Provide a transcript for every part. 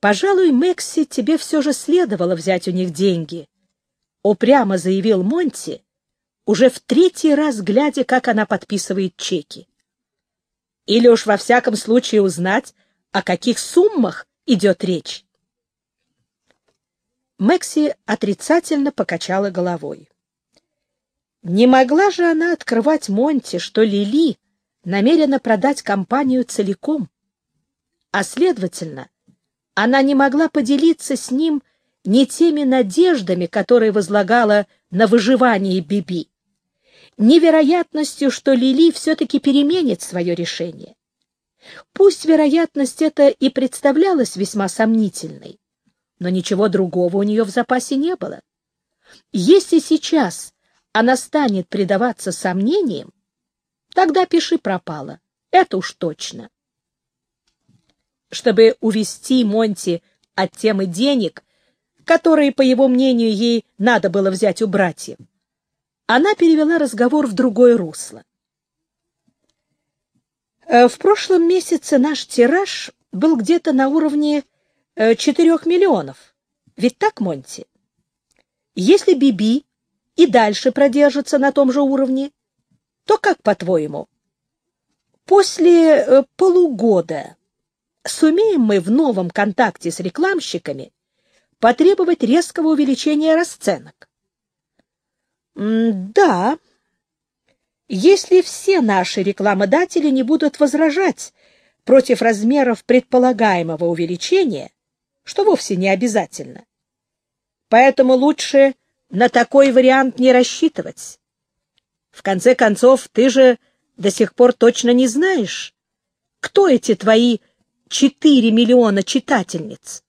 Пожалуй, Мэкси, тебе все же следовало взять у них деньги, — упрямо заявил Монти, уже в третий раз глядя, как она подписывает чеки. Или уж во всяком случае узнать, о каких суммах идет речь. Мэкси отрицательно покачала головой. Не могла же она открывать Монти, что Лили намерена продать компанию целиком, а, следовательно, она не могла поделиться с ним ни теми надеждами, которые возлагала на выживание Биби, ни вероятностью, что Лили все-таки переменит свое решение. Пусть вероятность эта и представлялась весьма сомнительной, но ничего другого у нее в запасе не было. Если сейчас она станет предаваться сомнениям, тогда пиши пропало. Это уж точно. Чтобы увести Монти от темы денег, которые, по его мнению, ей надо было взять у братьев, она перевела разговор в другое русло. Э, в прошлом месяце наш тираж был где-то на уровне э, четырех миллионов. Ведь так, Монти? Если Биби и дальше продержится на том же уровне, то как, по-твоему? После э, полугода сумеем мы в новом контакте с рекламщиками потребовать резкого увеличения расценок? Да, если все наши рекламодатели не будут возражать против размеров предполагаемого увеличения, что вовсе не обязательно. Поэтому лучше на такой вариант не рассчитывать. В конце концов, ты же до сих пор точно не знаешь, кто эти твои четыре миллиона читательниц,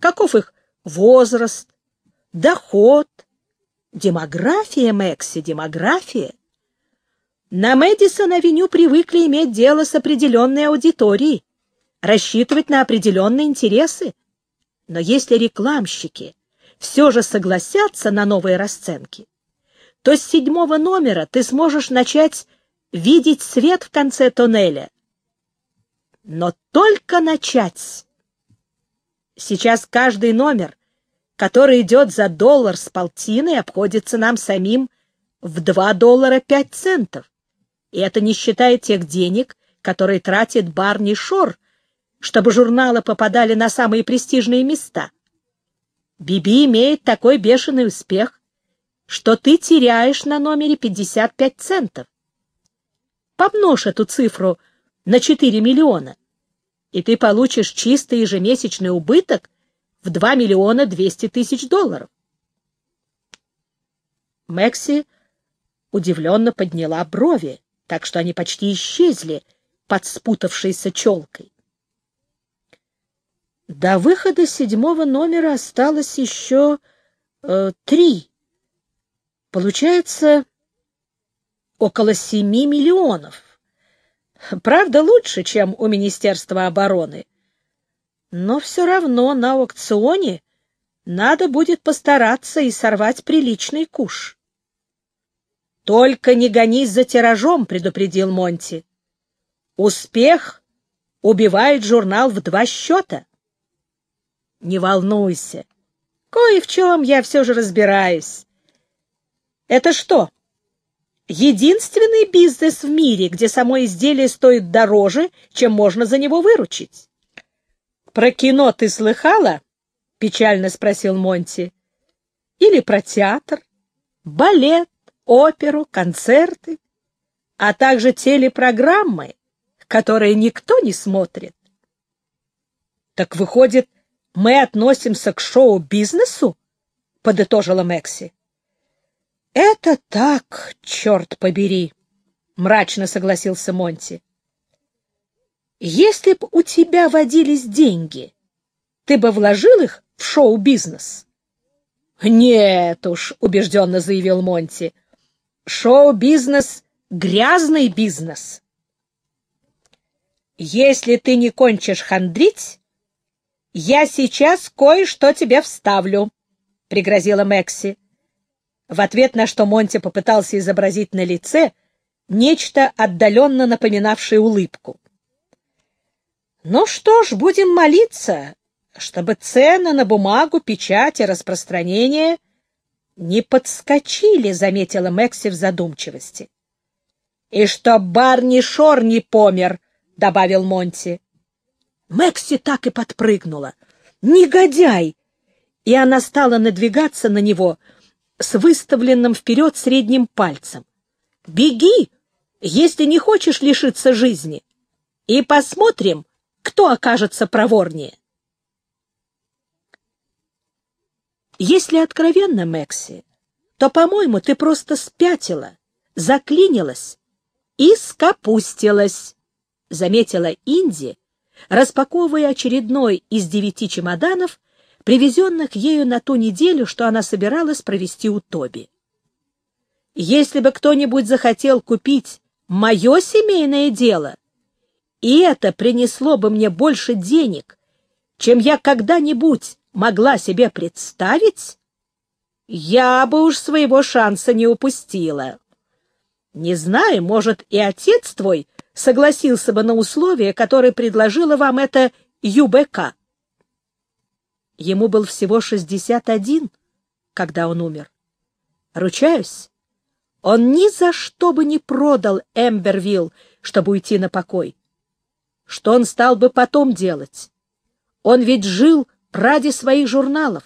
каков их возраст, доход, демография, Мэкси, демография. На Мэдисон-авеню привыкли иметь дело с определенной аудиторией, рассчитывать на определенные интересы. Но если рекламщики все же согласятся на новые расценки, то с седьмого номера ты сможешь начать видеть свет в конце тоннеля. Но только начать. Сейчас каждый номер, который идет за доллар с полтиной, обходится нам самим в два доллара пять центов. И это не считая тех денег, которые тратит Барни Шор, чтобы журналы попадали на самые престижные места. Биби имеет такой бешеный успех, что ты теряешь на номере 55 центов. Помножь эту цифру на 4 миллиона, и ты получишь чистый ежемесячный убыток в 2 миллиона 200 тысяч долларов. Мэкси удивленно подняла брови так что они почти исчезли под спутавшейся челкой. До выхода седьмого номера осталось еще э, три. Получается, около семи миллионов. Правда, лучше, чем у Министерства обороны. Но все равно на аукционе надо будет постараться и сорвать приличный куш. «Только не гонись за тиражом», — предупредил Монти. «Успех убивает журнал в два счета». «Не волнуйся. Кое в чем я все же разбираюсь». «Это что, единственный бизнес в мире, где само изделие стоит дороже, чем можно за него выручить?» «Про кино ты слыхала?» — печально спросил Монти. «Или про театр, балет, оперу, концерты, а также телепрограммы, которые никто не смотрит. Так выходит, мы относимся к шоу-бизнесу? подытожила Мэкси. Это так, черт побери, мрачно согласился Монти. Если б у тебя водились деньги, ты бы вложил их в шоу-бизнес? Нет уж, убежденно заявил Монти. Шоу-бизнес — грязный бизнес. Если ты не кончишь хандрить, я сейчас кое-что тебе вставлю, — пригрозила Мэкси. В ответ на что Монти попытался изобразить на лице нечто отдаленно напоминавшее улыбку. — Ну что ж, будем молиться, чтобы цены на бумагу, печать и распространение не подскочили, — заметила Мэкси в задумчивости. — И что Барни Шор не помер, — добавил Монти. Мэкси так и подпрыгнула. «Негодяй!» И она стала надвигаться на него с выставленным вперед средним пальцем. «Беги, если не хочешь лишиться жизни, и посмотрим, кто окажется проворнее». Если откровенно, Мэкси, то, по-моему, ты просто спятила, заклинилась и скопустилась, — заметила Инди, распаковывая очередной из девяти чемоданов, привезенных ею на ту неделю, что она собиралась провести у Тоби. Если бы кто-нибудь захотел купить мое семейное дело, и это принесло бы мне больше денег, чем я когда-нибудь могла себе представить, я бы уж своего шанса не упустила. Не знаю, может, и отец твой согласился бы на условия, которые предложила вам эта ЮБК. Ему был всего 61, когда он умер. Ручаюсь, он ни за что бы не продал Эмбервилл, чтобы уйти на покой. Что он стал бы потом делать? Он ведь жил ради своих журналов.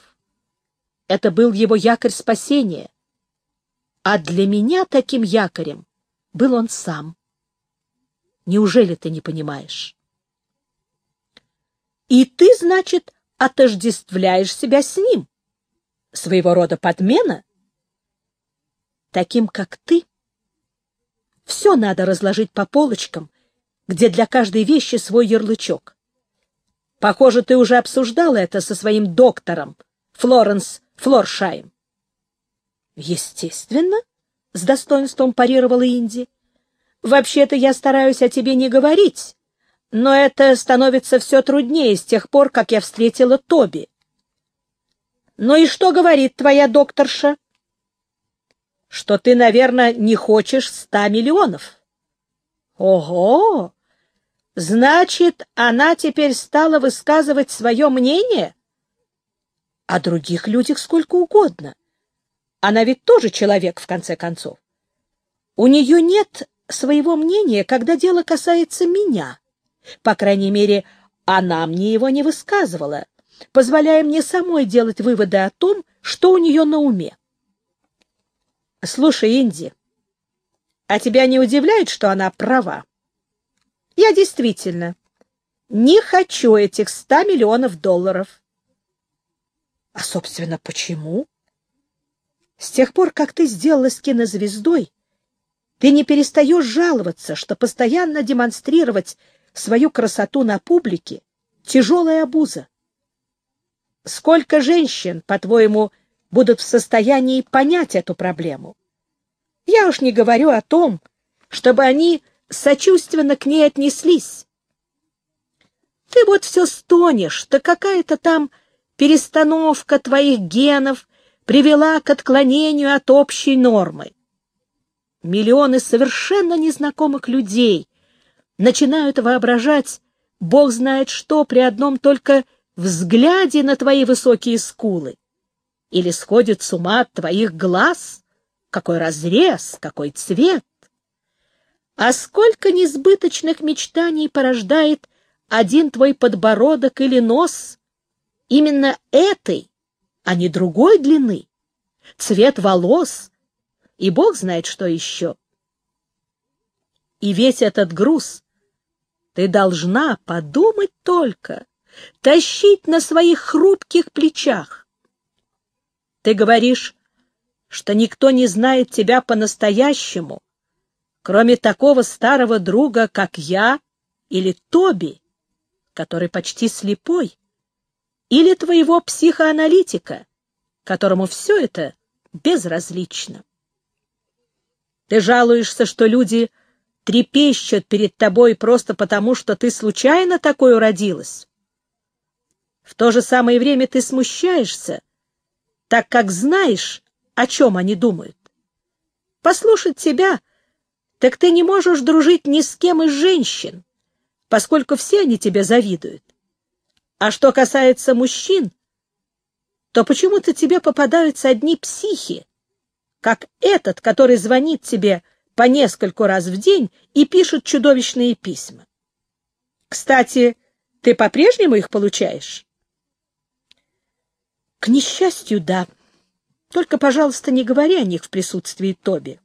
Это был его якорь спасения. А для меня таким якорем был он сам. Неужели ты не понимаешь? И ты, значит, отождествляешь себя с ним? Своего рода подмена? Таким, как ты, все надо разложить по полочкам, где для каждой вещи свой ярлычок. Похоже, ты уже обсуждала это со своим доктором, Флоренс Флоршайм. Естественно, — с достоинством парировала Инди. Вообще-то я стараюсь о тебе не говорить, но это становится все труднее с тех пор, как я встретила Тоби. Ну и что говорит твоя докторша? Что ты, наверное, не хочешь ста миллионов. Ого! Значит, она теперь стала высказывать свое мнение? О других людях сколько угодно. Она ведь тоже человек, в конце концов. У нее нет своего мнения, когда дело касается меня. По крайней мере, она мне его не высказывала, позволяя мне самой делать выводы о том, что у нее на уме. Слушай, Инди, а тебя не удивляет, что она права? Я действительно не хочу этих ста миллионов долларов. А, собственно, почему? С тех пор, как ты сделалась кинозвездой, ты не перестаешь жаловаться, что постоянно демонстрировать свою красоту на публике — тяжелая обуза. Сколько женщин, по-твоему, будут в состоянии понять эту проблему? Я уж не говорю о том, чтобы они сочувственно к ней отнеслись. Ты вот все стонешь, да какая-то там перестановка твоих генов привела к отклонению от общей нормы. Миллионы совершенно незнакомых людей начинают воображать, бог знает что, при одном только взгляде на твои высокие скулы. Или сходят с ума от твоих глаз, какой разрез, какой цвет. А сколько несбыточных мечтаний порождает один твой подбородок или нос, именно этой, а не другой длины, цвет волос, и бог знает что еще. И весь этот груз ты должна подумать только, тащить на своих хрупких плечах. Ты говоришь, что никто не знает тебя по-настоящему, кроме такого старого друга, как я или Тоби, который почти слепой, или твоего психоаналитика, которому все это безразлично. Ты жалуешься, что люди трепещут перед тобой просто потому, что ты случайно такой уродилась. В то же самое время ты смущаешься, так как знаешь, о чем они думают. Послушать тебя, так ты не можешь дружить ни с кем из женщин, поскольку все они тебе завидуют. А что касается мужчин, то почему-то тебе попадаются одни психи, как этот, который звонит тебе по нескольку раз в день и пишет чудовищные письма. Кстати, ты по-прежнему их получаешь? К несчастью, да. Только, пожалуйста, не говори о них в присутствии Тоби.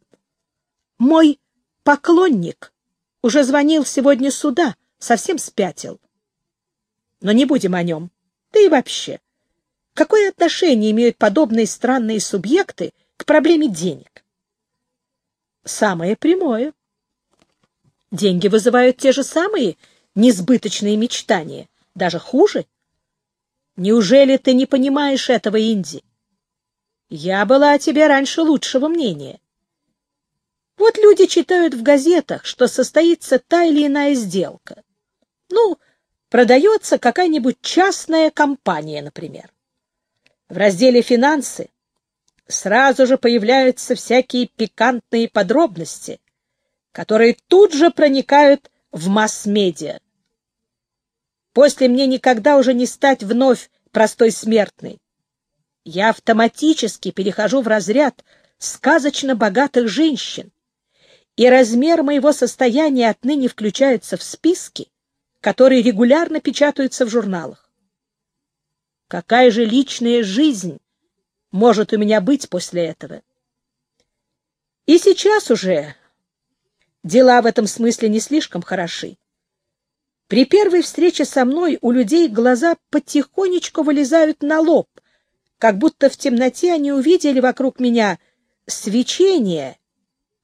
Мой поклонник уже звонил сегодня сюда, совсем спятил. Но не будем о нем. Да и вообще. Какое отношение имеют подобные странные субъекты к проблеме денег? Самое прямое. Деньги вызывают те же самые несбыточные мечтания, даже хуже. Неужели ты не понимаешь этого, Инди? Я была о тебе раньше лучшего мнения. Вот люди читают в газетах, что состоится та или иная сделка. Ну, продается какая-нибудь частная компания, например. В разделе «Финансы» сразу же появляются всякие пикантные подробности, которые тут же проникают в масс-медиа. После мне никогда уже не стать вновь простой смертной. Я автоматически перехожу в разряд сказочно богатых женщин, и размер моего состояния отныне включается в списки, которые регулярно печатаются в журналах. Какая же личная жизнь может у меня быть после этого? И сейчас уже дела в этом смысле не слишком хороши. При первой встрече со мной у людей глаза потихонечку вылезают на лоб, как будто в темноте они увидели вокруг меня свечение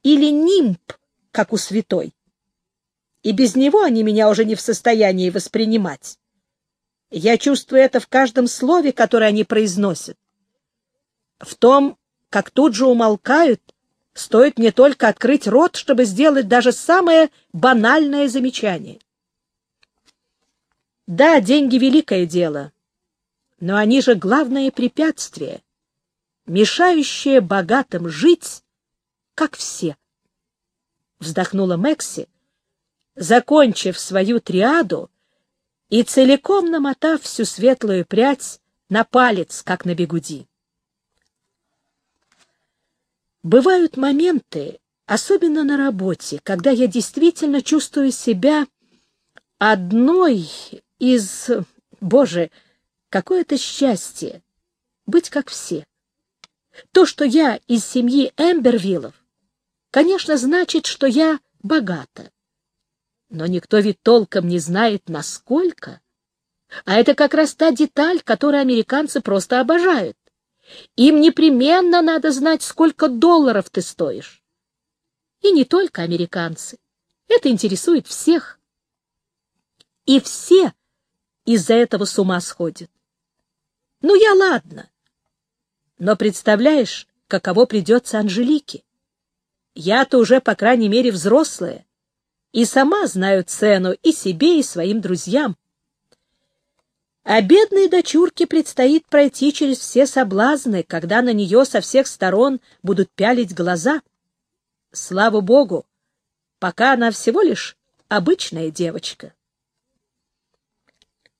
или нимб, как у святой. И без него они меня уже не в состоянии воспринимать. Я чувствую это в каждом слове, которое они произносят. В том, как тут же умолкают, стоит мне только открыть рот, чтобы сделать даже самое банальное замечание. Да, деньги — великое дело, но они же главное препятствие, мешающее богатым жить, как все. Вздохнула Мэкси, закончив свою триаду и целиком намотав всю светлую прядь на палец, как на бегуди. Бывают моменты, особенно на работе, когда я действительно чувствую себя одной из... Боже, какое это счастье быть как все. То, что я из семьи Эмбервиллов, конечно, значит, что я богата. Но никто ведь толком не знает, насколько. А это как раз та деталь, которую американцы просто обожают. Им непременно надо знать, сколько долларов ты стоишь. И не только американцы. Это интересует всех. И все из-за этого с ума сходят. Ну, я ладно. Но представляешь, каково придется Анжелике? Я-то уже, по крайней мере, взрослая, и сама знаю цену и себе, и своим друзьям. А бедной дочурке предстоит пройти через все соблазны, когда на нее со всех сторон будут пялить глаза. Слава богу, пока она всего лишь обычная девочка.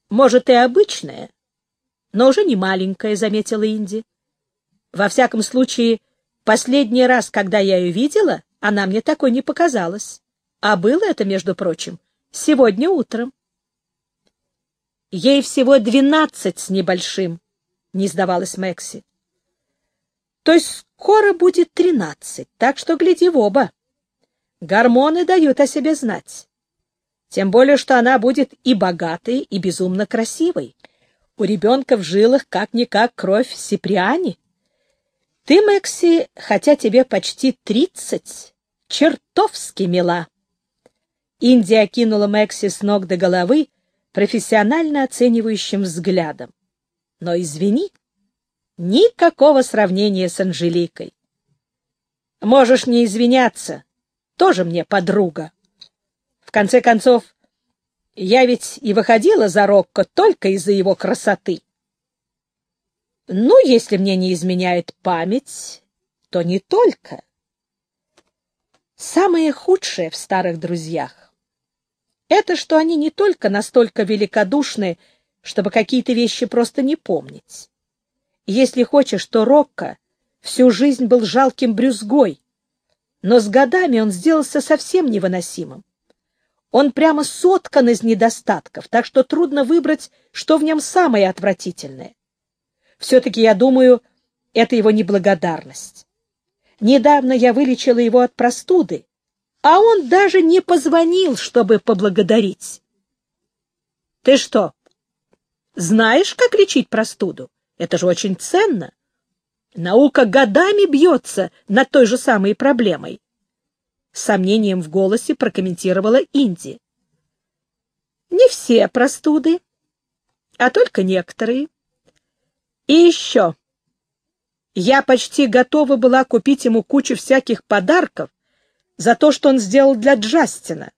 Может, и обычная, но уже не маленькая, — заметила Инди. Во всяком случае, последний раз, когда я ее видела, она мне такой не показалась. А было это, между прочим, сегодня утром. Ей всего двенадцать с небольшим, — не сдавалась Мэкси. То есть скоро будет тринадцать, так что гляди в оба. Гормоны дают о себе знать. Тем более, что она будет и богатой, и безумно красивой. У ребенка в жилах как-никак кровь Сиприани. Ты, Мэкси, хотя тебе почти тридцать, чертовски мила. Индия окинула Мэкси с ног до головы профессионально оценивающим взглядом. Но, извини, никакого сравнения с Анжеликой. Можешь не извиняться, тоже мне подруга. В конце концов, я ведь и выходила за Рокко только из-за его красоты. Ну, если мне не изменяет память, то не только. Самое худшее в старых друзьях — это что они не только настолько великодушны, чтобы какие-то вещи просто не помнить. Если хочешь, то Рокко всю жизнь был жалким брюзгой, но с годами он сделался совсем невыносимым. Он прямо соткан из недостатков, так что трудно выбрать, что в нем самое отвратительное. Все-таки, я думаю, это его неблагодарность. Недавно я вылечила его от простуды, а он даже не позвонил, чтобы поблагодарить. Ты что, знаешь, как лечить простуду? Это же очень ценно. Наука годами бьется над той же самой проблемой. С сомнением в голосе прокомментировала Инди. Не все простуды, а только некоторые. И еще. Я почти готова была купить ему кучу всяких подарков за то, что он сделал для Джастина.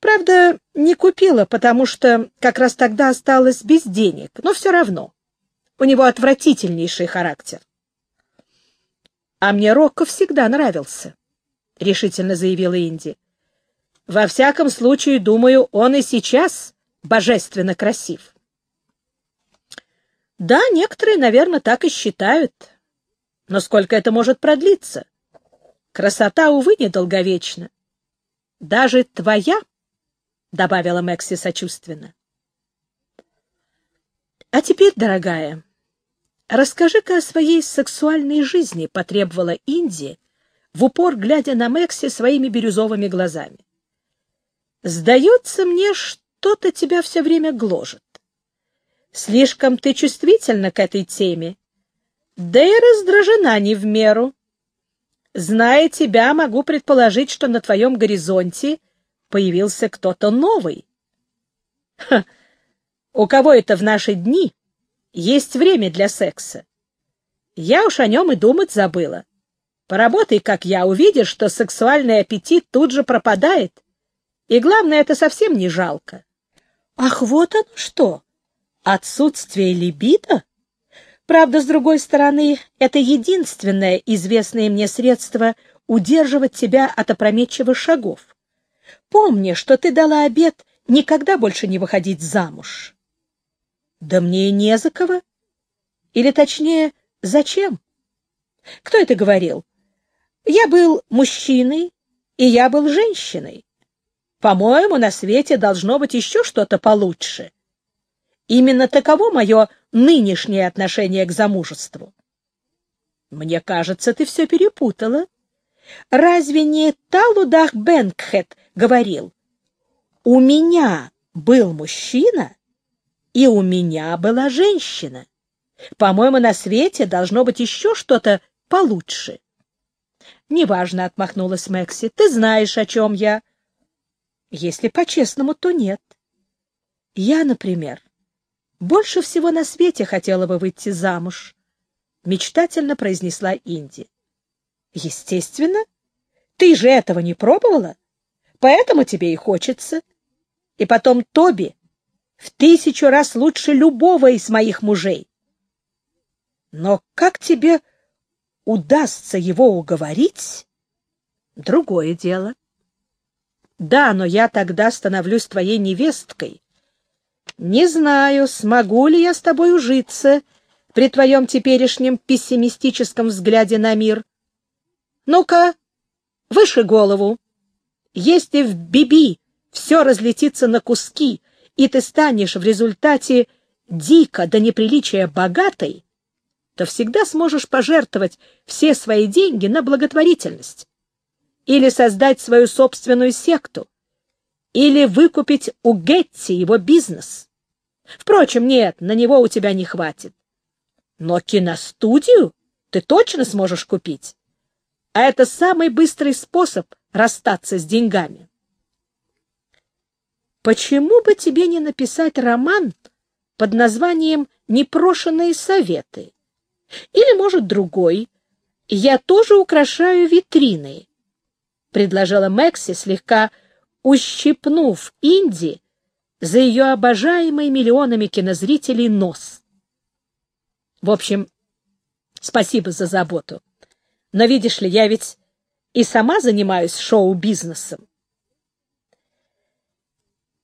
Правда, не купила, потому что как раз тогда осталась без денег, но все равно. У него отвратительнейший характер. А мне Рокко всегда нравился, — решительно заявила Инди. Во всяком случае, думаю, он и сейчас божественно красив. Да, некоторые, наверное, так и считают. Но сколько это может продлиться? Красота, увы, недолговечна. Даже твоя, — добавила Мэкси сочувственно. А теперь, дорогая, расскажи-ка о своей сексуальной жизни, — потребовала Инди, в упор глядя на Мэкси своими бирюзовыми глазами. Сдается мне, что-то тебя все время гложет. Слишком ты чувствительна к этой теме, да и раздражена не в меру. Зная тебя, могу предположить, что на твоем горизонте появился кто-то новый. Ха, у кого это в наши дни есть время для секса? Я уж о нем и думать забыла. Поработай, как я, увидишь, что сексуальный аппетит тут же пропадает. И главное, это совсем не жалко. Ах, вот оно что! Отсутствие либидо? Правда, с другой стороны, это единственное известное мне средство удерживать тебя от опрометчивых шагов. Помни, что ты дала обет никогда больше не выходить замуж. Да мне и не за кого. Или точнее, зачем? Кто это говорил? Я был мужчиной, и я был женщиной. По-моему, на свете должно быть еще что-то получше. Именно таково мое нынешнее отношение к замужеству. Мне кажется, ты все перепутала. Разве не Талудах Бенгхет говорил, «У меня был мужчина, и у меня была женщина. По-моему, на свете должно быть еще что-то получше. Неважно, — отмахнулась Мэкси, — ты знаешь, о чем я. Если по-честному, то нет. Я, например, больше всего на свете хотела бы выйти замуж, — мечтательно произнесла Инди. Естественно. Ты же этого не пробовала, поэтому тебе и хочется. И потом Тоби в тысячу раз лучше любого из моих мужей. Но как тебе удастся его уговорить — другое дело. Да, но я тогда становлюсь твоей невесткой. Не знаю, смогу ли я с тобой ужиться при твоем теперешнем пессимистическом взгляде на мир. Ну-ка, выше голову. Если в Биби все разлетится на куски, и ты станешь в результате дико до неприличия богатой, то всегда сможешь пожертвовать все свои деньги на благотворительность. Или создать свою собственную секту. Или выкупить у Гетти его бизнес. Впрочем, нет, на него у тебя не хватит. Но киностудию ты точно сможешь купить. А это самый быстрый способ расстаться с деньгами. Почему бы тебе не написать роман под названием «Непрошенные советы»? Или, может, другой. Я тоже украшаю витрины, — предложила Мэкси, слегка ущипнув Инди за ее обожаемый миллионами кинозрителей нос. В общем, спасибо за заботу. Но видишь ли, я ведь и сама занимаюсь шоу-бизнесом.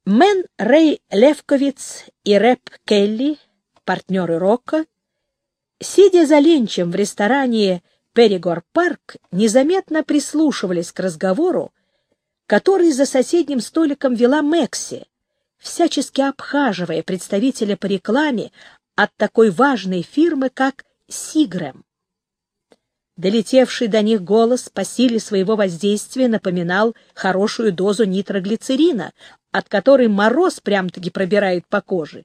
Мэн Рэй Левковиц и Рэп Келли, партнеры Рока, сидя за ленчем в ресторане Перигор Парк, незаметно прислушивались к разговору, который за соседним столиком вела Мэкси, всячески обхаживая представителя по рекламе от такой важной фирмы, как Сигрэм. Долетевший до них голос по силе своего воздействия напоминал хорошую дозу нитроглицерина, от которой мороз прям-таки пробирает по коже.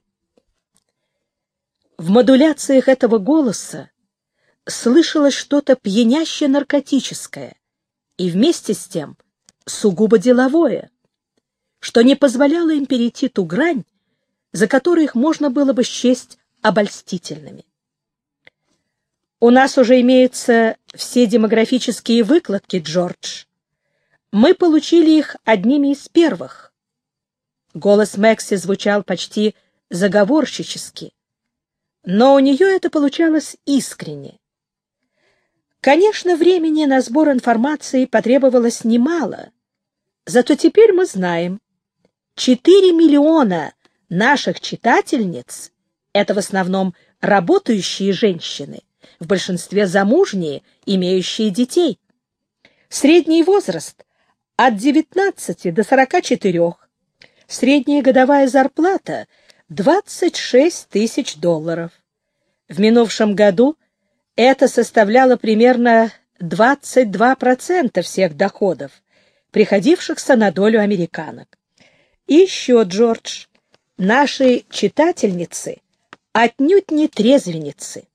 В модуляциях этого голоса слышалось что-то пьяняще наркотическое и вместе с тем сугубо деловое, что не позволяло им перейти ту грань, за которой их можно было бы счесть обольстительными. У нас уже имеются все демографические выкладки, Джордж. Мы получили их одними из первых. Голос Мэкси звучал почти заговорщически, но у нее это получалось искренне. Конечно, времени на сбор информации потребовалось немало, зато теперь мы знаем, 4 миллиона наших читательниц — это в основном работающие женщины — в большинстве замужние, имеющие детей. Средний возраст от 19 до 44. Средняя годовая зарплата 26 тысяч долларов. В минувшем году это составляло примерно 22% всех доходов, приходившихся на долю американок. И еще, Джордж, наши читательницы отнюдь не трезвенницы.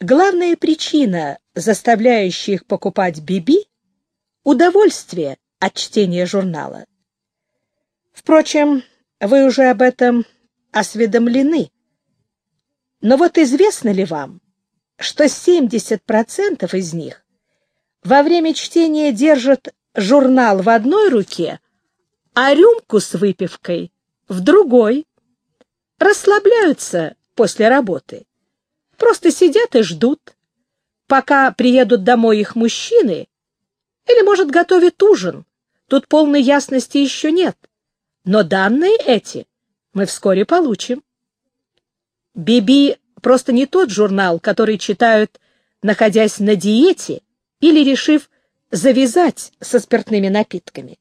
Главная причина, заставляющая их покупать Биби — удовольствие от чтения журнала. Впрочем, вы уже об этом осведомлены. Но вот известно ли вам, что 70% из них во время чтения держат журнал в одной руке, а рюмку с выпивкой в другой, расслабляются после работы. Просто сидят и ждут, пока приедут домой их мужчины, или, может, готовят ужин. Тут полной ясности еще нет. Но данные эти мы вскоре получим. Биби просто не тот журнал, который читают, находясь на диете или решив завязать со спиртными напитками.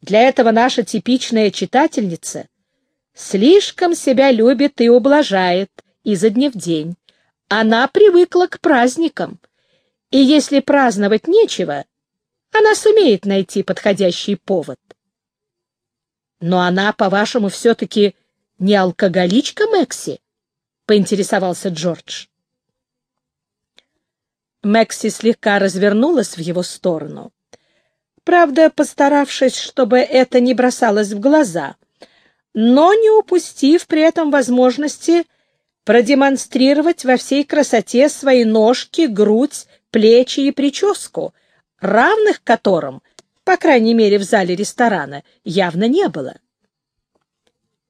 Для этого наша типичная читательница слишком себя любит и ублажает изо дня в день, она привыкла к праздникам, и если праздновать нечего, она сумеет найти подходящий повод. Но она, по-вашему, все-таки не алкоголичка Мэкси? — поинтересовался Джордж. Мэкси слегка развернулась в его сторону. Правда, постаравшись, чтобы это не бросалось в глаза, но не упустив при этом возможности продемонстрировать во всей красоте свои ножки, грудь, плечи и прическу, равных которым, по крайней мере в зале ресторана, явно не было.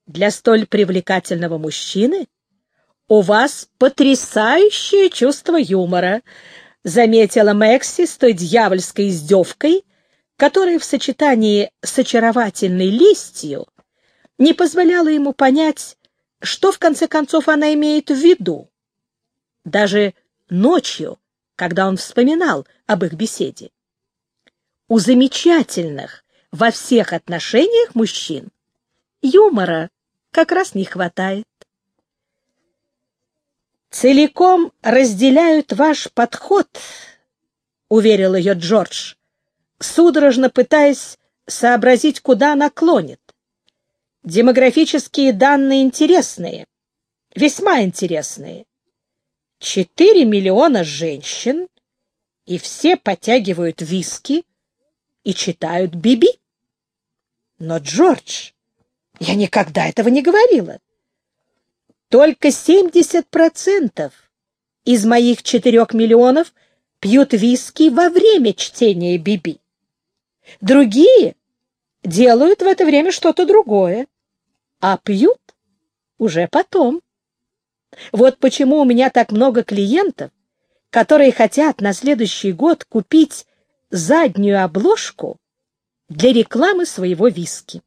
Для столь привлекательного мужчины у вас потрясающее чувство юмора, заметила Мэкси с той дьявольской издевкой, которая в сочетании с очаровательной листью не позволяла ему понять, что, в конце концов, она имеет в виду? Даже ночью, когда он вспоминал об их беседе. У замечательных во всех отношениях мужчин юмора как раз не хватает. «Целиком разделяют ваш подход», — уверил ее Джордж, судорожно пытаясь сообразить, куда она клонит. Демографические данные интересные, весьма интересные. Четыре миллиона женщин, и все подтягивают виски и читают Биби. Но, Джордж, я никогда этого не говорила. Только 70% из моих четырех миллионов пьют виски во время чтения Биби. Другие делают в это время что-то другое а пьют уже потом. Вот почему у меня так много клиентов, которые хотят на следующий год купить заднюю обложку для рекламы своего виски.